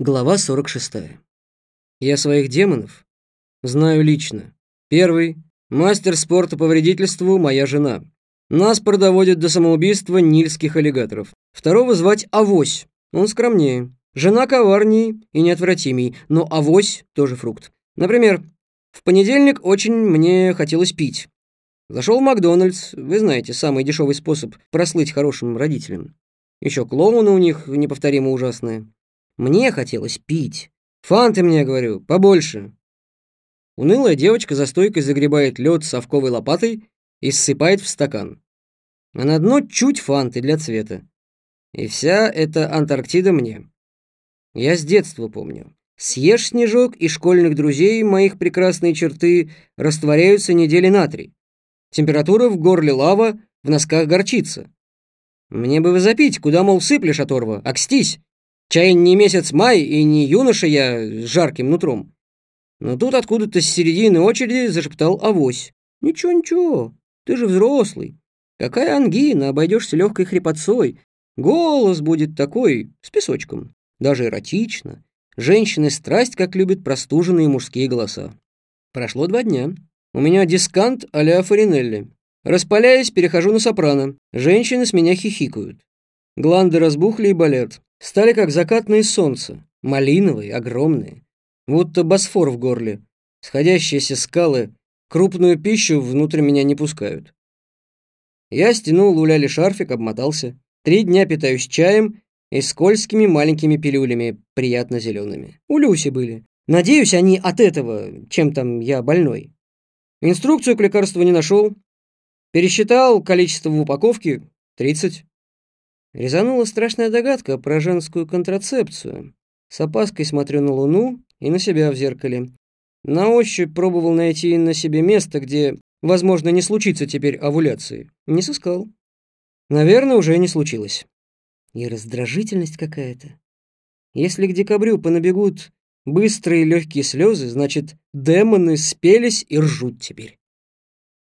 Глава 46. Я своих демонов знаю лично. Первый — мастер спорта по вредительству моя жена. Нас продоводят до самоубийства нильских аллигаторов. Второго звать Авось, он скромнее. Жена коварнее и неотвратимей, но авось тоже фрукт. Например, в понедельник очень мне хотелось пить. Зашел в Макдональдс, вы знаете, самый дешевый способ прослыть хорошим родителям. Еще клоуны у них неповторимо ужасные. Мне хотелось пить. Фанты мне, говорю, побольше. Унылая девочка за стойкой загребает лед совковой лопатой и ссыпает в стакан. А на дно чуть фанты для цвета. И вся эта Антарктида мне. Я с детства помню. Съешь снежок, и школьных друзей моих прекрасные черты растворяются недели на три. Температура в горле лава, в носках горчица. Мне бы вы запить, куда, мол, сыплешь, оторва, окстись. Чай не месяц май и не юноша я с жарким нутром. Но тут откуда-то с середины очереди зашептал авось. «Ничего, ничего, ты же взрослый. Какая ангина, обойдешься легкой хрипотцой. Голос будет такой, с песочком. Даже эротично. Женщины страсть, как любят простуженные мужские голоса. Прошло два дня. У меня дискант а-ля Фаринелли. Распаляясь, перехожу на сопрано. Женщины с меня хихикают. Гланды разбухли и болят. Стали как закатное солнце, малиновые, огромные. Будто босфор в горле. Сходящиеся скалы крупную пищу внутрь меня не пускают. Я стянул луляли шарфик, обмотался. Три дня питаюсь чаем и скользкими маленькими пилюлями, приятно зелеными. У Люси были. Надеюсь, они от этого, чем там я больной. Инструкцию к лекарству не нашел. Пересчитал количество в упаковке — 30. Резанула страшная догадка про женскую контрацепцию. С опаской смотрю на луну и на себя в зеркале. На ощупь пробовал найти на себе место, где, возможно, не случится теперь овуляции. Не сыскал. Наверное, уже не случилось. И раздражительность какая-то. Если к декабрю понабегут быстрые легкие слезы, значит, демоны спелись и ржут теперь.